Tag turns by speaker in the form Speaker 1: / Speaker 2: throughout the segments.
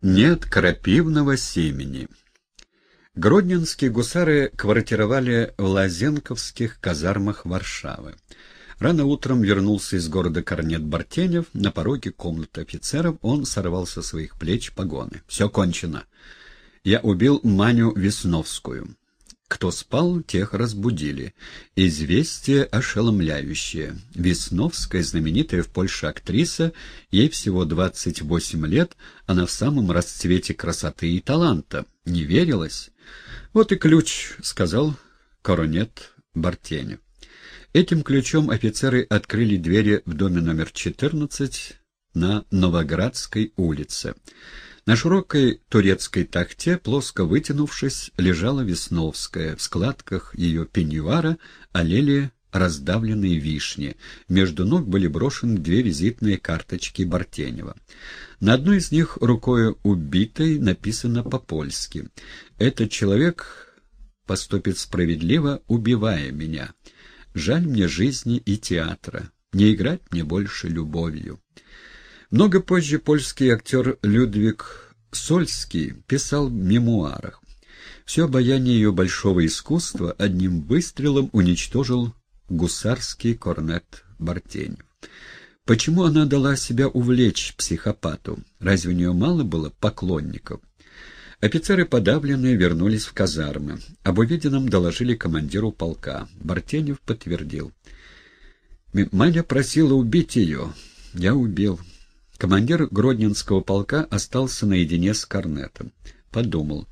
Speaker 1: Нет крапивного семени. Гродненские гусары квартировали в Лазенковских казармах Варшавы. Рано утром вернулся из города Корнет Бартенев. На пороге комнаты офицеров он сорвал со своих плеч погоны. «Все кончено. Я убил Маню Весновскую. Кто спал, тех разбудили. Известие ошеломляющее. Весновская, знаменитая в Польше актриса, ей всего 28 лет, она в самом расцвете красоты и таланта. Не верилась? Вот и ключ, — сказал коронет Бартенев. Этим ключом офицеры открыли двери в доме номер 14 на Новоградской улице. На широкой турецкой тахте, плоско вытянувшись, лежала Весновская. В складках ее пеньюара олели раздавленные вишни. Между ног были брошены две визитные карточки Бартенева. На одной из них рукой убитой написано по-польски «Этот человек поступит справедливо, убивая меня. Жаль мне жизни и театра. Не играть мне больше любовью». Много позже польский актер Людвиг Сольский писал в мемуарах. Все обаяние ее большого искусства одним выстрелом уничтожил гусарский корнет Бартенев. Почему она дала себя увлечь психопату? Разве у нее мало было поклонников? Офицеры подавленные вернулись в казармы. Об увиденном доложили командиру полка. Бартенев подтвердил. «Маня просила убить ее. Я убил. Командир Гродненского полка остался наедине с Корнетом. Подумал.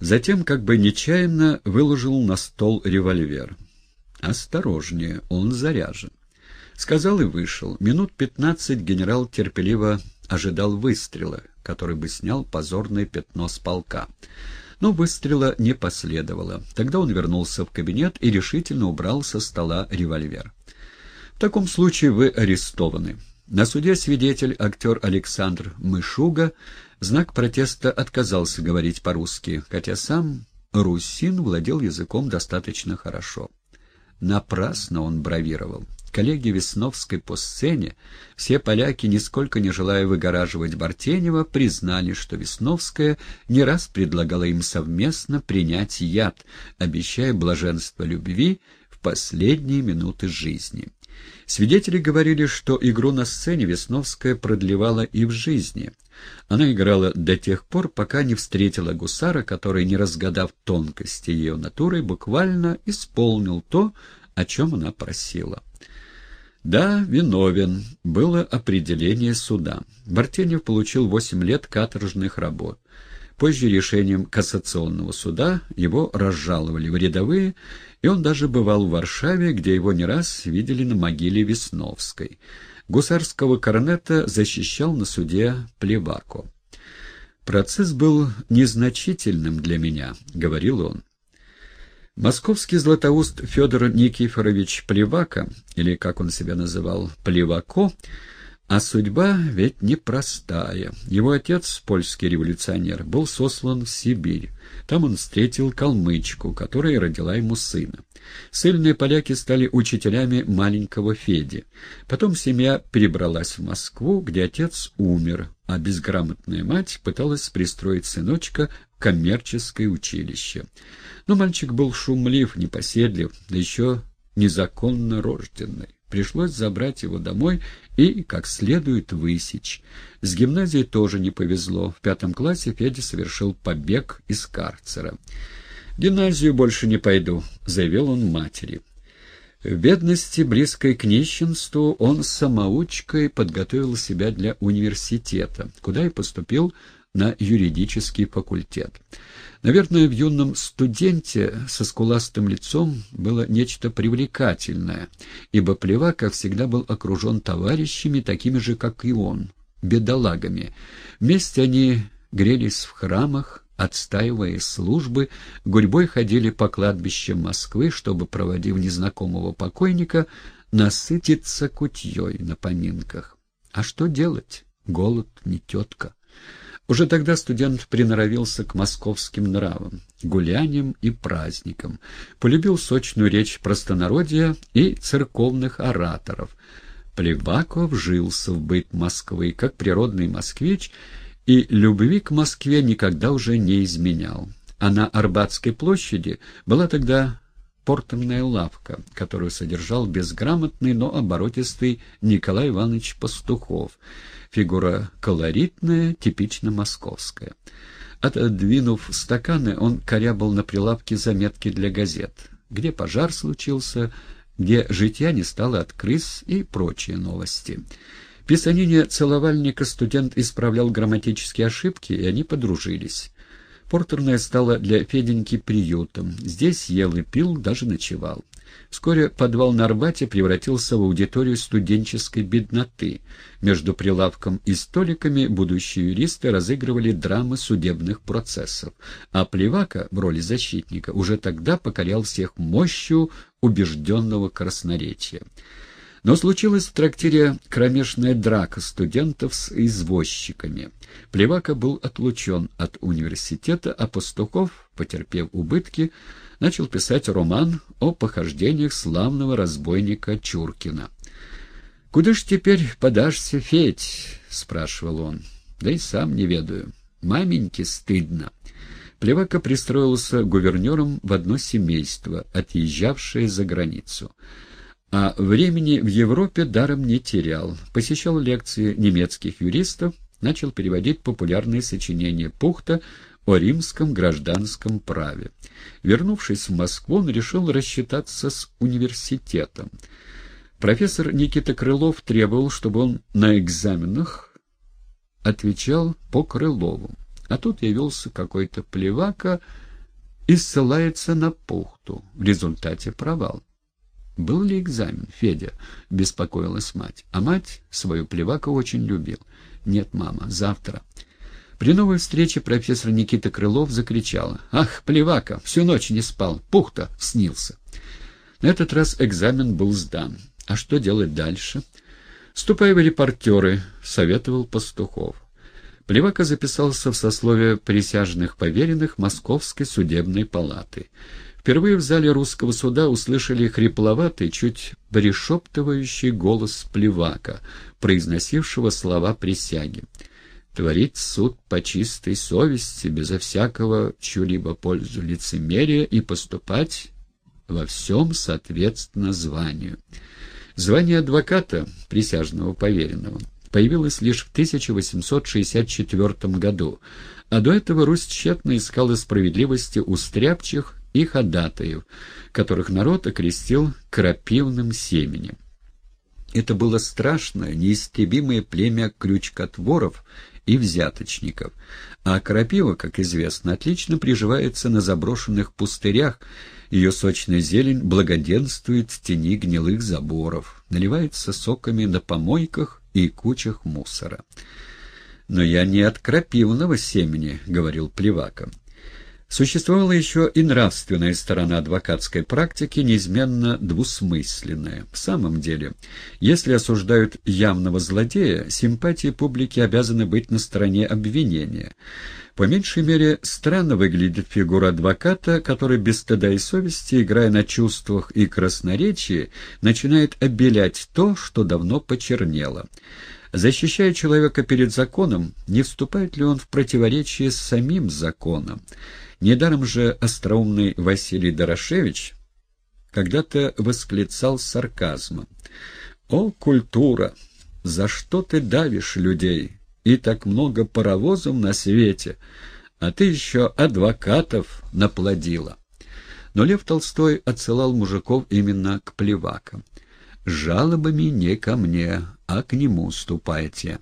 Speaker 1: Затем, как бы нечаянно, выложил на стол револьвер. «Осторожнее, он заряжен». Сказал и вышел. Минут пятнадцать генерал терпеливо ожидал выстрела, который бы снял позорное пятно с полка. Но выстрела не последовало. Тогда он вернулся в кабинет и решительно убрал со стола револьвер. «В таком случае вы арестованы». На суде свидетель, актер Александр Мышуга, знак протеста отказался говорить по-русски, хотя сам русин владел языком достаточно хорошо. Напрасно он бравировал. Коллеги Весновской по сцене, все поляки, нисколько не желая выгораживать Бартенева, признали, что Весновская не раз предлагала им совместно принять яд, обещая блаженство любви в последние минуты жизни. Свидетели говорили, что игру на сцене Весновская продлевала и в жизни. Она играла до тех пор, пока не встретила гусара, который, не разгадав тонкости ее натуры, буквально исполнил то, о чем она просила. Да, виновен, было определение суда. Бартенев получил восемь лет каторжных работ. Позже решением кассационного суда его разжаловали в рядовые, и он даже бывал в Варшаве, где его не раз видели на могиле Весновской. Гусарского корнета защищал на суде Плевако. «Процесс был незначительным для меня», — говорил он. Московский златоуст Федор Никифорович Плевака, или, как он себя называл, Плевако, а судьба ведь непростая. Его отец, польский революционер, был сослан в Сибирь. Там он встретил калмычку, которая родила ему сына. Сильные поляки стали учителями маленького Феди. Потом семья перебралась в Москву, где отец умер, а безграмотная мать пыталась пристроить сыночка в коммерческое училище. Но мальчик был шумлив, непоседлив, да еще незаконно рожденный. Пришлось забрать его домой и, как следует, высечь. С гимназией тоже не повезло. В пятом классе Федя совершил побег из карцера. «В гимназию больше не пойду», — заявил он матери. В бедности, близкой к нищенству, он самоучкой подготовил себя для университета, куда и поступил на юридический факультет. Наверное, в юном студенте со скуластым лицом было нечто привлекательное, ибо Плевака всегда был окружен товарищами, такими же, как и он, бедолагами. Вместе они грелись в храмах, отстаивая службы, гурьбой ходили по кладбищам Москвы, чтобы, проводив незнакомого покойника, насытиться кутьей на поминках. А что делать? Голод не тетка. Уже тогда студент приноровился к московским нравам, гуляниям и праздникам, полюбил сочную речь простонародья и церковных ораторов. Плеваков жился в быт Москвы как природный москвич и любви к Москве никогда уже не изменял. А на Арбатской площади была тогда портерная лавка, которую содержал безграмотный, но оборотистый Николай Иванович Пастухов, фигура колоритная, типично московская. Отодвинув стаканы, он корябал на прилавке заметки для газет, где пожар случился, где житья не стало от крыс и прочие новости. Писанине целовальника студент исправлял грамматические ошибки, и они подружились. Портерная стала для Феденьки приютом. Здесь ел и пил, даже ночевал. Вскоре подвал на Арбате превратился в аудиторию студенческой бедноты. Между прилавком и столиками будущие юристы разыгрывали драмы судебных процессов, а Плевака в роли защитника уже тогда покорял всех мощью убежденного красноречия. Но случилась в трактире кромешная драка студентов с извозчиками. Плевака был отлучен от университета, а Пастухов, потерпев убытки, начал писать роман о похождениях славного разбойника Чуркина. «Куда ж теперь подашься, Федь?» — спрашивал он. «Да и сам не ведаю. Маменьке стыдно». Плевака пристроился гувернером в одно семейство, отъезжавшее за границу а времени в Европе даром не терял. Посещал лекции немецких юристов, начал переводить популярные сочинения Пухта о римском гражданском праве. Вернувшись в Москву, он решил рассчитаться с университетом. Профессор Никита Крылов требовал, чтобы он на экзаменах отвечал по Крылову. А тут явился какой-то плевака и ссылается на Пухту. В результате провал. «Был ли экзамен, Федя?» — беспокоилась мать. А мать свою плеваку очень любил. «Нет, мама, завтра». При новой встрече профессор Никита Крылов закричал. «Ах, плевака, всю ночь не спал, пухта снился». На этот раз экзамен был сдан. А что делать дальше? «Ступай в репортеры», — советовал Пастухов. Плевака записался в сословие присяжных поверенных Московской судебной палаты. Впервые в зале русского суда услышали хрипловатый, чуть пришептывающий голос плевака, произносившего слова присяги. Творить суд по чистой совести, безо всякого чью-либо пользу лицемерия и поступать во всем соответственно званию. Звание адвоката, присяжного поверенного, появилось лишь в 1864 году, а до этого Русь тщетно искала справедливости у стряпчих и ходатаев, которых народ окрестил крапивным семенем. Это было страшное, неистребимое племя крючкотворов и взяточников, а крапива, как известно, отлично приживается на заброшенных пустырях, ее сочная зелень благоденствует в тени гнилых заборов, наливается соками на помойках и кучах мусора. «Но я не от крапивного семени», — говорил Плевака. Существовала еще и нравственная сторона адвокатской практики, неизменно двусмысленная. В самом деле, если осуждают явного злодея, симпатии публики обязаны быть на стороне обвинения. По меньшей мере, странно выглядит фигура адвоката, который без стыда и совести, играя на чувствах и красноречии, начинает обелять то, что давно почернело. Защищая человека перед законом, не вступает ли он в противоречие с самим законом? Недаром же остроумный Василий Дорошевич когда-то восклицал сарказмом. «О, культура! За что ты давишь людей? И так много паровозов на свете, а ты еще адвокатов наплодила». Но Лев Толстой отсылал мужиков именно к плевакам. «Жалобами не ко мне, а к нему ступайте.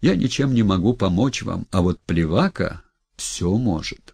Speaker 1: Я ничем не могу помочь вам, а вот плевака все может».